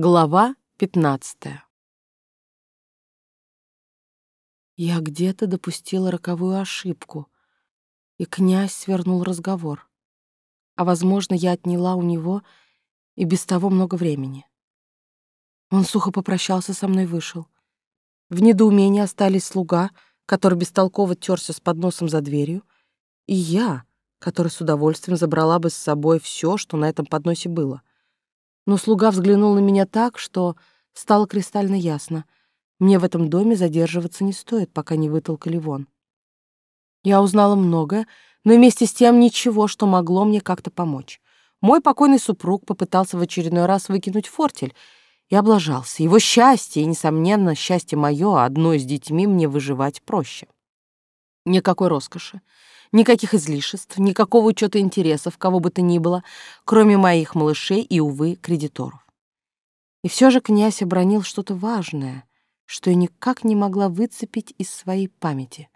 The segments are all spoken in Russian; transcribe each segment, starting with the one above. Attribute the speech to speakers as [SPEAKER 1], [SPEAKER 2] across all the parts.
[SPEAKER 1] Глава пятнадцатая. Я где-то допустила роковую ошибку, и князь свернул разговор. А, возможно, я отняла у него и без того много времени. Он сухо попрощался со мной вышел. В недоумении остались слуга, который бестолково терся с подносом за дверью, и я, который с удовольствием забрала бы с собой все, что на этом подносе было. Но слуга взглянул на меня так, что стало кристально ясно. Мне в этом доме задерживаться не стоит, пока не вытолкали вон. Я узнала многое, но вместе с тем ничего, что могло мне как-то помочь. Мой покойный супруг попытался в очередной раз выкинуть фортель и облажался. Его счастье, и, несомненно, счастье мое, одной с детьми мне выживать проще. Никакой роскоши, Никаких излишеств, никакого учета интересов, кого бы то ни было, кроме моих малышей и, увы, кредиторов. И все же князь обронил что-то важное, что я никак не могла выцепить из своей памяти.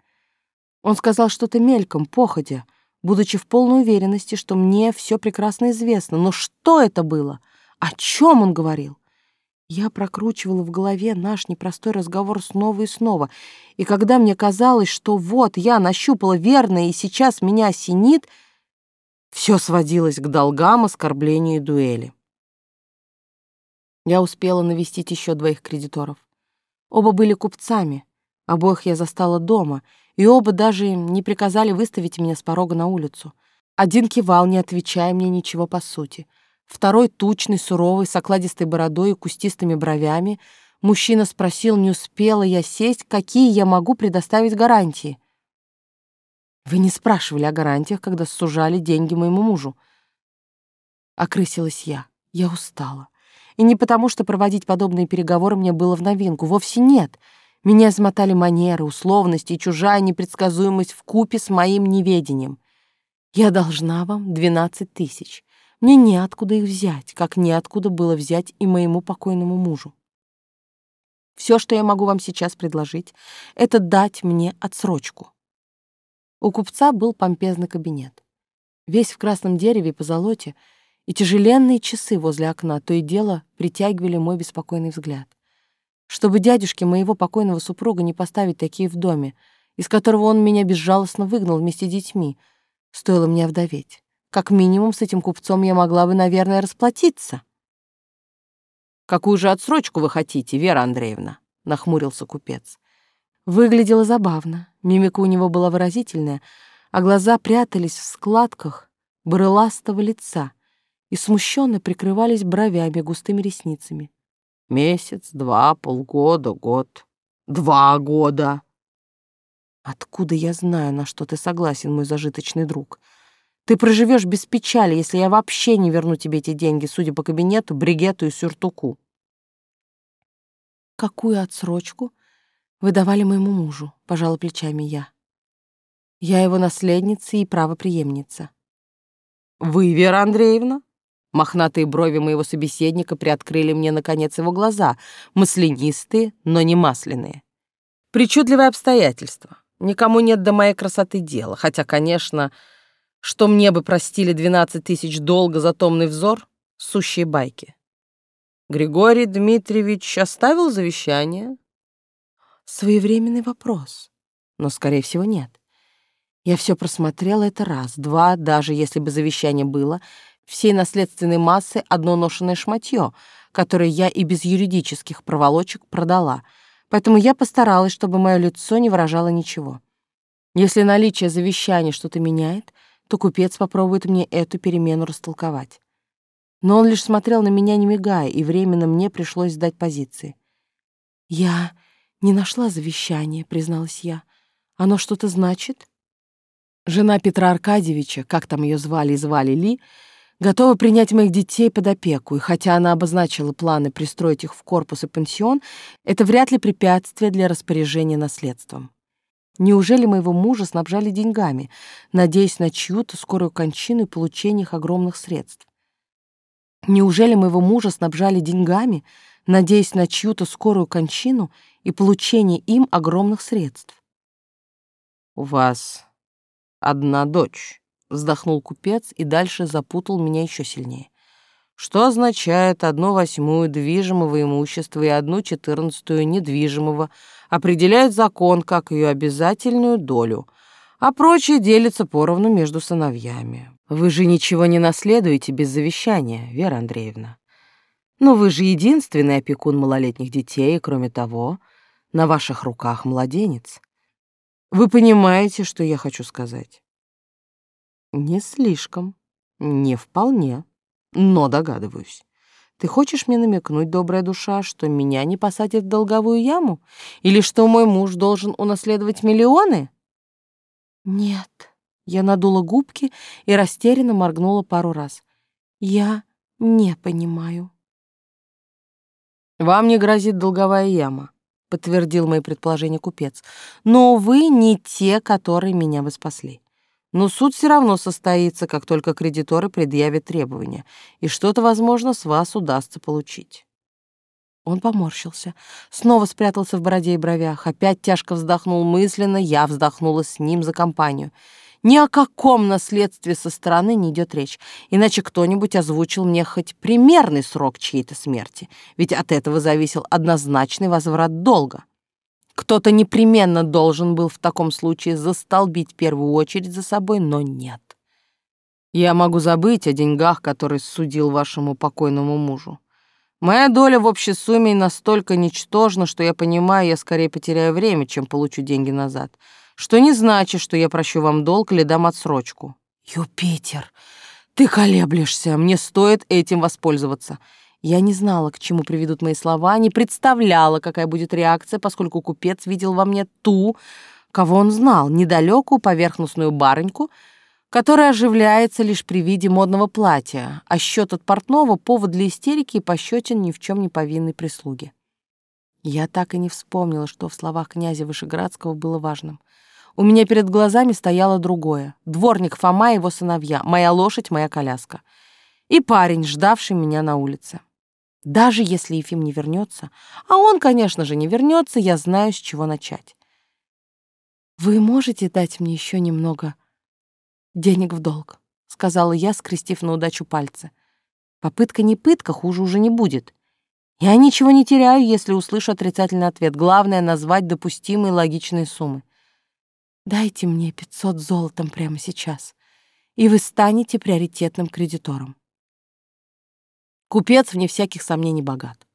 [SPEAKER 1] Он сказал что-то мельком, походя, будучи в полной уверенности, что мне все прекрасно известно. Но что это было? О чем он говорил? Я прокручивала в голове наш непростой разговор снова и снова, и когда мне казалось, что вот я нащупала верное и сейчас меня осенит, все сводилось к долгам, оскорблению и дуэли. Я успела навестить еще двоих кредиторов. Оба были купцами, обоих я застала дома, и оба даже не приказали выставить меня с порога на улицу. Один кивал, не отвечая мне ничего по сути — Второй, тучный, суровый, с окладистой бородой и кустистыми бровями, мужчина спросил, не успела я сесть, какие я могу предоставить гарантии. Вы не спрашивали о гарантиях, когда сужали деньги моему мужу. Окрысилась я. Я устала. И не потому, что проводить подобные переговоры мне было в новинку. Вовсе нет. Меня измотали манеры, условности и чужая непредсказуемость в купе с моим неведением. Я должна вам двенадцать тысяч. Мне неоткуда их взять, как неоткуда было взять и моему покойному мужу. Все, что я могу вам сейчас предложить, это дать мне отсрочку. У купца был помпезный кабинет. Весь в красном дереве по золоте, и тяжеленные часы возле окна то и дело притягивали мой беспокойный взгляд. Чтобы дядюшке моего покойного супруга не поставить такие в доме, из которого он меня безжалостно выгнал вместе с детьми, стоило мне вдоветь. Как минимум, с этим купцом я могла бы, наверное, расплатиться. «Какую же отсрочку вы хотите, Вера Андреевна?» — нахмурился купец. Выглядело забавно. Мимика у него была выразительная, а глаза прятались в складках брыластого лица и смущенно прикрывались бровями, густыми ресницами. «Месяц, два, полгода, год. Два года!» «Откуда я знаю, на что ты согласен, мой зажиточный друг?» Ты проживешь без печали, если я вообще не верну тебе эти деньги, судя по кабинету, бригету и сюртуку. Какую отсрочку вы давали моему мужу, пожала плечами я. Я его наследница и правопреемница. Вы, Вера Андреевна? Мохнатые брови моего собеседника приоткрыли мне, наконец, его глаза, маслянистые, но не масляные. Причудливое обстоятельство. Никому нет до моей красоты дела, хотя, конечно, что мне бы простили 12 тысяч долга за томный взор — сущие байки. Григорий Дмитриевич оставил завещание? Своевременный вопрос, но, скорее всего, нет. Я все просмотрела это раз, два, даже если бы завещание было, всей наследственной массы одно ношенное шматье, которое я и без юридических проволочек продала, поэтому я постаралась, чтобы мое лицо не выражало ничего. Если наличие завещания что-то меняет — то купец попробует мне эту перемену растолковать. Но он лишь смотрел на меня, не мигая, и временно мне пришлось сдать позиции. «Я не нашла завещание», — призналась я. «Оно что-то значит?» Жена Петра Аркадьевича, как там ее звали и звали Ли, готова принять моих детей под опеку, и хотя она обозначила планы пристроить их в корпус и пансион, это вряд ли препятствие для распоряжения наследством. Неужели моего мужа снабжали деньгами, надеясь на чью-то скорую кончину и получение их огромных средств? Неужели моего мужа снабжали деньгами, надеясь на чью-то скорую кончину и получение им огромных средств? «У вас одна дочь», — вздохнул купец и дальше запутал меня еще сильнее. Что означает одну восьмую движимого имущества и одну четырнадцатую недвижимого, определяет закон как ее обязательную долю, а прочее делится поровну между сыновьями. Вы же ничего не наследуете без завещания, Вера Андреевна. Но вы же единственный опекун малолетних детей, и, кроме того, на ваших руках младенец. Вы понимаете, что я хочу сказать? Не слишком, не вполне, но догадываюсь. Ты хочешь мне намекнуть, добрая душа, что меня не посадят в долговую яму? Или что мой муж должен унаследовать миллионы? Нет. Я надула губки и растерянно моргнула пару раз. Я не понимаю. Вам не грозит долговая яма, подтвердил мои предположения купец. Но вы не те, которые меня бы спасли. Но суд все равно состоится, как только кредиторы предъявят требования, и что-то, возможно, с вас удастся получить. Он поморщился, снова спрятался в бороде и бровях, опять тяжко вздохнул мысленно, я вздохнула с ним за компанию — ни о каком наследстве со стороны не идет речь, иначе кто-нибудь озвучил мне хоть примерный срок чьей-то смерти, ведь от этого зависел однозначный возврат долга. Кто-то непременно должен был в таком случае застолбить первую очередь за собой, но нет. Я могу забыть о деньгах, которые судил вашему покойному мужу. Моя доля в общей сумме настолько ничтожна, что я понимаю, я скорее потеряю время, чем получу деньги назад — что не значит, что я прощу вам долг или дам отсрочку. Юпитер, ты колеблешься, мне стоит этим воспользоваться. Я не знала, к чему приведут мои слова, не представляла, какая будет реакция, поскольку купец видел во мне ту, кого он знал, недалекую поверхностную барыньку, которая оживляется лишь при виде модного платья, а счет от портного — повод для истерики и пощечин ни в чем не повинной прислуги. Я так и не вспомнила, что в словах князя Вышеградского было важным — у меня перед глазами стояло другое. Дворник Фома и его сыновья, моя лошадь, моя коляска. И парень, ждавший меня на улице. Даже если Ефим не вернется, а он, конечно же, не вернется, я знаю, с чего начать. «Вы можете дать мне еще немного денег в долг?» — сказала я, скрестив на удачу пальцы. «Попытка не пытка, хуже уже не будет. Я ничего не теряю, если услышу отрицательный ответ. Главное — назвать допустимые логичные суммы. Дайте мне 500 золотом прямо сейчас, и вы станете приоритетным кредитором. Купец, вне всяких сомнений, богат.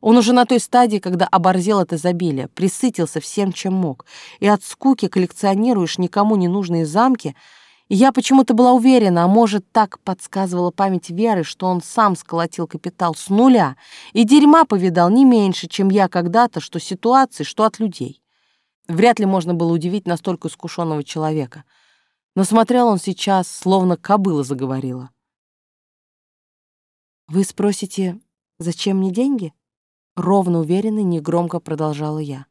[SPEAKER 1] Он уже на той стадии, когда оборзел от изобилия, присытился всем, чем мог, и от скуки коллекционируешь никому не нужные замки, и я почему-то была уверена, а может, так подсказывала память Веры, что он сам сколотил капитал с нуля и дерьма повидал не меньше, чем я когда-то, что ситуации, что от людей. Вряд ли можно было удивить настолько искушенного человека. Но смотрел он сейчас, словно кобыла заговорила. «Вы спросите, зачем мне деньги?» Ровно уверенно, негромко продолжала я.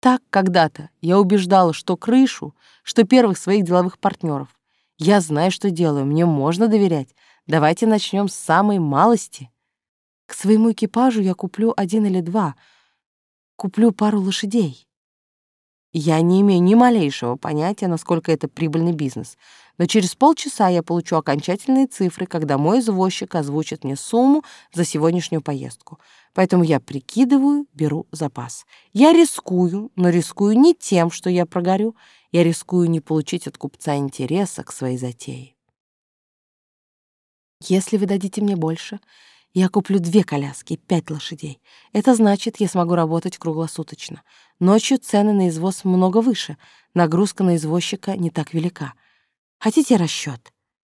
[SPEAKER 1] Так когда-то я убеждала, что крышу, что первых своих деловых партнеров. Я знаю, что делаю, мне можно доверять. Давайте начнем с самой малости. К своему экипажу я куплю один или два. Куплю пару лошадей. Я не имею ни малейшего понятия, насколько это прибыльный бизнес, но через полчаса я получу окончательные цифры, когда мой извозчик озвучит мне сумму за сегодняшнюю поездку. Поэтому я прикидываю, беру запас. Я рискую, но рискую не тем, что я прогорю, я рискую не получить от купца интереса к своей затее. Если вы дадите мне больше, я куплю две коляски пять лошадей. Это значит, я смогу работать круглосуточно. Ночью цены на извоз много выше, нагрузка на извозчика не так велика. Хотите расчет?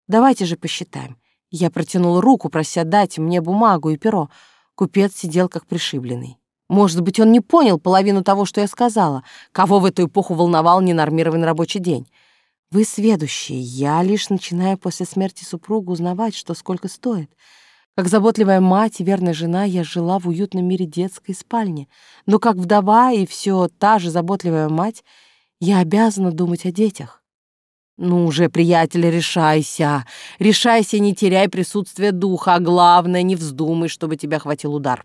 [SPEAKER 1] Давайте же посчитаем. Я протянул руку, прося дать мне бумагу и перо. Купец сидел как пришибленный. Может быть, он не понял половину того, что я сказала. Кого в эту эпоху волновал ненормированный рабочий день? Вы сведущие. Я лишь начинаю после смерти супруга узнавать, что сколько стоит. Как заботливая мать и верная жена я жила в уютном мире детской спальни, но как вдова и все та же заботливая мать я обязана думать о детях. Ну уже, приятель, решайся. Решайся, не теряй присутствие духа, а главное, не вздумай, чтобы тебя хватил удар.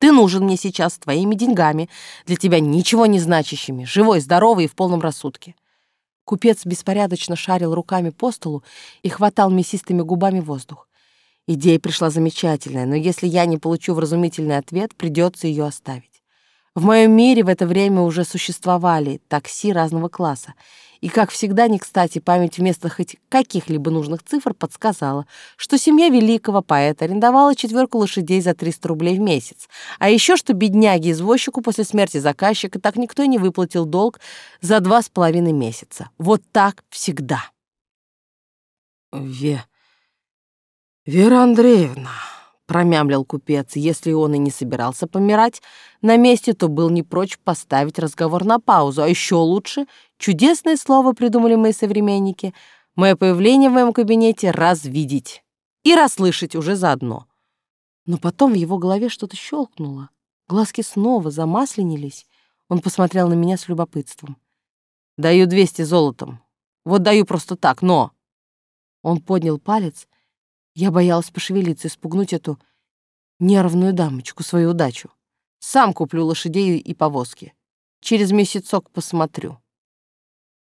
[SPEAKER 1] Ты нужен мне сейчас твоими деньгами, для тебя ничего не значащими, живой, здоровый и в полном рассудке. Купец беспорядочно шарил руками по столу и хватал мясистыми губами воздух. Идея пришла замечательная, но если я не получу вразумительный ответ, придется ее оставить. В моем мире в это время уже существовали такси разного класса, и, как всегда, не кстати, память вместо хоть каких-либо нужных цифр подсказала, что семья великого поэта арендовала четверку лошадей за 300 рублей в месяц, а еще что бедняге-извозчику после смерти заказчика так никто и не выплатил долг за два с половиной месяца. Вот так всегда.
[SPEAKER 2] Ве... Вера Андреевна, промямлил купец. Если он и не собирался помирать на месте, то был не прочь поставить разговор на паузу, а еще лучше чудесное слово придумали мои современники. Мое появление в моем кабинете развидеть и расслышать уже заодно. Но потом в его голове что-то щелкнуло. Глазки снова замасленились. Он посмотрел на меня с любопытством. «Даю двести золотом. Вот даю просто так, но...» Он поднял палец — я боялась пошевелиться, испугнуть эту нервную дамочку, свою удачу. Сам куплю лошадей и повозки. Через месяцок посмотрю.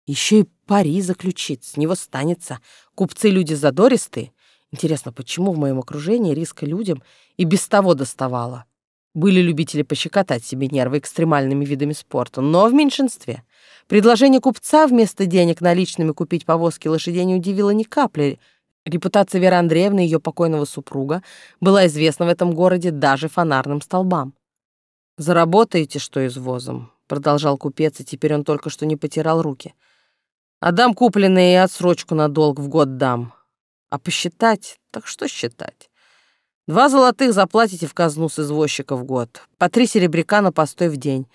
[SPEAKER 2] Еще и пари заключит, с него станется. Купцы люди задористые. Интересно, почему в моем окружении риска людям и без того доставало? Были любители пощекотать себе нервы экстремальными видами спорта, но в меньшинстве. Предложение купца вместо денег наличными купить повозки лошадей не удивило ни капли — Репутация Веры Андреевны, ее покойного супруга, была известна в этом городе даже фонарным столбам. «Заработаете что извозом?» — продолжал купец, и теперь он только что не потирал руки. «Отдам купленные и отсрочку на долг в год дам. А посчитать? Так что считать? Два золотых заплатите в казну с извозчика в год, по три серебряка на постой в день,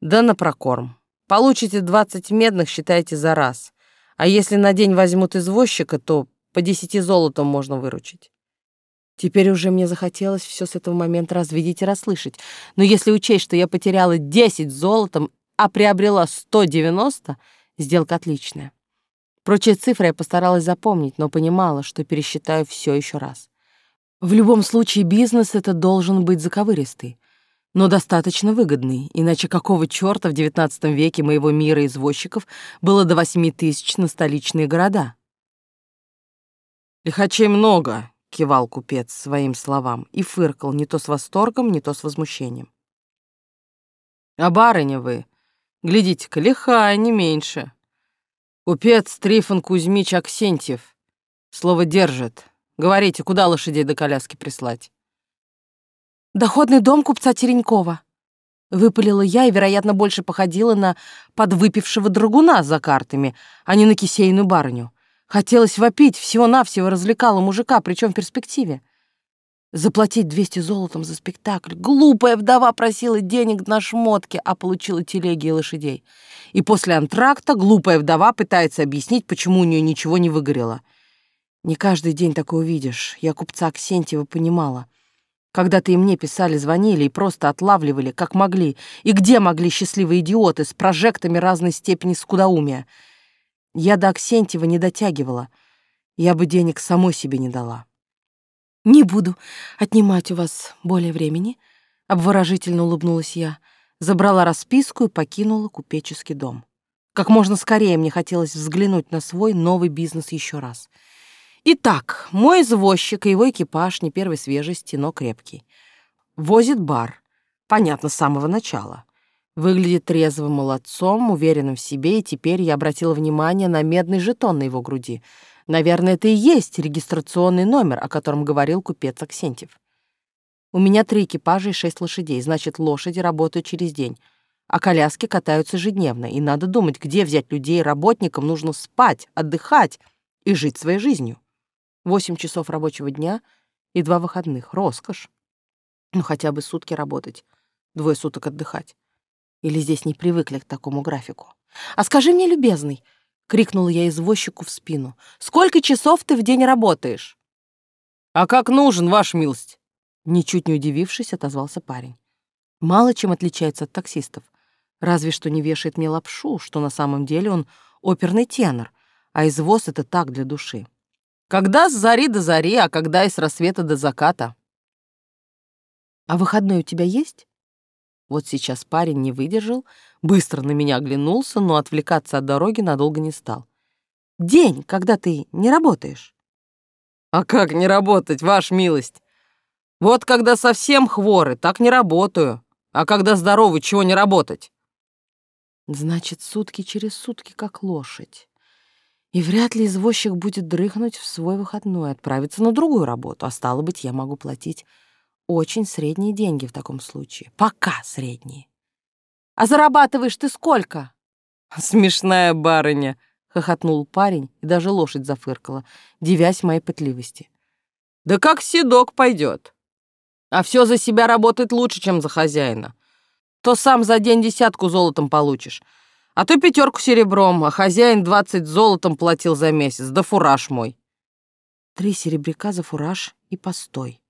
[SPEAKER 2] да на прокорм. Получите двадцать медных, считайте за раз. А если на день возьмут извозчика, то по десяти золотом можно выручить. Теперь уже мне захотелось все с этого момента развидеть и расслышать. Но если учесть, что я потеряла десять золотом, а приобрела сто девяносто, сделка отличная. Прочие цифры я постаралась запомнить, но понимала, что пересчитаю все еще раз. В любом случае бизнес это должен быть заковыристый, но достаточно выгодный, иначе какого черта в XIX веке моего мира извозчиков было до восьми тысяч на столичные города? «Лихачей много», — кивал купец своим словам и фыркал не то с восторгом, не то с возмущением. «А барыня вы, глядите-ка, лихая, не меньше. Купец Трифон Кузьмич Аксентьев. Слово держит. Говорите, куда лошадей до коляски прислать?»
[SPEAKER 1] «Доходный дом купца Теренькова», — выпалила я и, вероятно, больше походила на подвыпившего драгуна за картами, а не на кисейную барыню. Хотелось вопить, всего-навсего развлекала мужика, причем в перспективе. Заплатить 200 золотом за спектакль. Глупая вдова просила денег на шмотки, а получила телеги и лошадей. И после антракта глупая вдова пытается объяснить, почему у нее ничего не выгорело. Не каждый день такое увидишь. Я купца Аксентьева понимала. Когда-то и мне писали, звонили и просто отлавливали, как могли. И где могли счастливые идиоты с прожектами разной степени скудоумия — я до Аксентьева не дотягивала. Я бы денег самой себе не дала. «Не буду отнимать у вас более времени», — обворожительно улыбнулась я, забрала расписку и покинула купеческий дом. Как можно скорее мне хотелось взглянуть на свой новый бизнес еще раз. Итак, мой извозчик и его экипаж не первой свежести, но крепкий. Возит бар. Понятно, с самого начала. Выглядит трезвым молодцом, уверенным в себе, и теперь я обратила внимание на медный жетон на его груди. Наверное, это и есть регистрационный номер, о котором говорил купец Аксентьев. У меня три экипажа и шесть лошадей, значит, лошади работают через день, а коляски катаются ежедневно, и надо думать, где взять людей, работникам нужно спать, отдыхать и жить своей жизнью. Восемь часов рабочего дня и два выходных — роскошь. Ну, хотя бы сутки работать, двое суток отдыхать. Или здесь не привыкли к такому графику? «А скажи мне, любезный!» — крикнула я извозчику в спину. «Сколько часов ты в день работаешь?»
[SPEAKER 2] «А как нужен, ваш милость?»
[SPEAKER 1] Ничуть не удивившись, отозвался парень. Мало чем отличается от таксистов. Разве что не вешает мне лапшу, что на самом деле он оперный тенор, а извоз — это так для души.
[SPEAKER 2] «Когда с зари до зари, а когда и с рассвета до заката?»
[SPEAKER 1] «А выходной у тебя есть?» Вот сейчас парень не выдержал, быстро на меня оглянулся, но отвлекаться от дороги надолго не стал. «День, когда ты не работаешь».
[SPEAKER 2] А как не работать, ваш милость? Вот когда совсем хворы, так не работаю. А когда здоровый, чего не работать?
[SPEAKER 1] Значит, сутки через сутки, как лошадь. И вряд ли извозчик будет дрыхнуть в свой выходной, отправиться на другую работу. А стало быть, я могу платить очень средние деньги в таком случае. Пока средние. А зарабатываешь ты сколько?
[SPEAKER 2] Смешная барыня, хохотнул парень, и даже лошадь зафыркала, девясь моей пытливости. Да как седок пойдет. А все за себя работает лучше, чем за хозяина. То сам за день десятку золотом получишь, а то пятерку серебром, а хозяин двадцать золотом платил за месяц, да фураж мой.
[SPEAKER 1] Три серебряка за фураж и постой.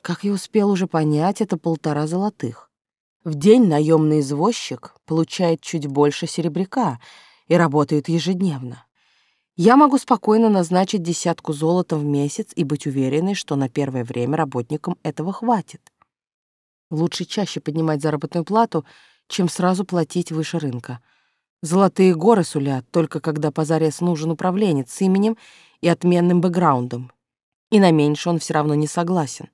[SPEAKER 1] Как я успел уже понять, это полтора золотых. В день наемный извозчик получает чуть больше серебряка и работает ежедневно. Я могу спокойно назначить десятку золота в месяц и быть уверенной, что на первое время работникам этого хватит. Лучше чаще поднимать заработную плату, чем сразу платить выше рынка. Золотые горы сулят, только когда позарез нужен управленец с именем и отменным бэкграундом. И на меньше он все равно не согласен.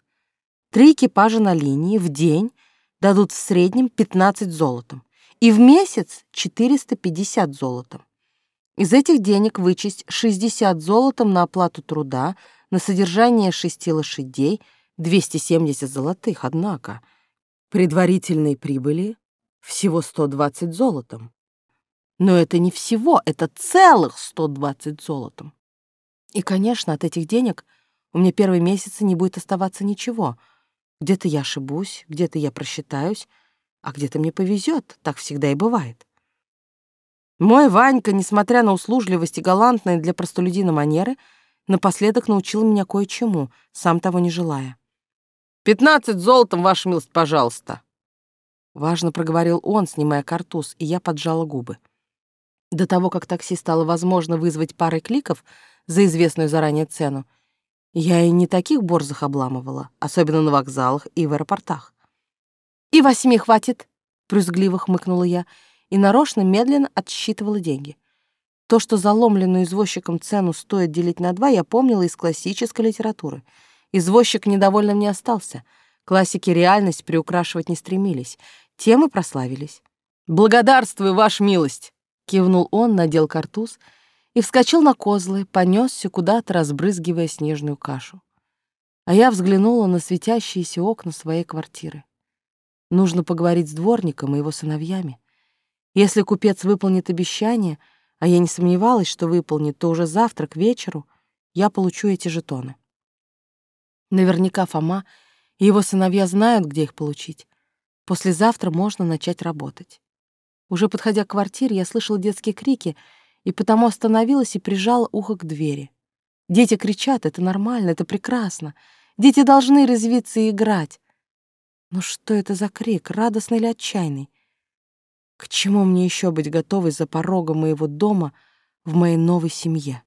[SPEAKER 1] Три экипажа на линии в день дадут в среднем 15 золотом и в месяц 450 золотом. Из этих денег вычесть 60 золотом на оплату труда, на содержание шести лошадей, 270 золотых, однако. Предварительной прибыли всего 120 золотом. Но это не всего, это целых 120 золотом. И, конечно, от этих денег у меня первые месяцы не будет оставаться ничего — где-то я ошибусь, где-то я просчитаюсь, а где-то мне повезет. Так всегда и бывает. Мой Ванька, несмотря на услужливость и галантные для простолюдина манеры, напоследок научил меня кое-чему, сам того не желая.
[SPEAKER 2] «Пятнадцать золотом, ваша милость, пожалуйста!»
[SPEAKER 1] Важно проговорил он, снимая картуз, и я поджала губы. До того, как такси стало возможно вызвать парой кликов за известную заранее цену, я и не таких борзых обламывала, особенно на вокзалах и в аэропортах. «И восьми хватит», — брюзгливо хмыкнула я и нарочно медленно отсчитывала деньги. То, что заломленную извозчиком цену стоит делить на два, я помнила из классической литературы. Извозчик недовольным не остался. Классики реальность приукрашивать не стремились. Тем и прославились.
[SPEAKER 2] «Благодарствую, ваша милость!» — кивнул он, надел картуз — и вскочил на козлы, понесся куда-то, разбрызгивая снежную кашу. А я взглянула на светящиеся окна своей квартиры. Нужно поговорить с дворником и его сыновьями. Если купец выполнит обещание, а я не сомневалась, что выполнит, то уже завтра к вечеру я получу эти жетоны. Наверняка Фома и его сыновья знают, где их получить. Послезавтра можно начать работать. Уже подходя к квартире, я слышала детские крики — и потому остановилась и прижала ухо к двери. Дети кричат, это нормально, это прекрасно. Дети должны резвиться и играть. Но что это за крик, радостный или отчаянный? К чему мне еще быть готовой за порогом моего дома в моей новой семье?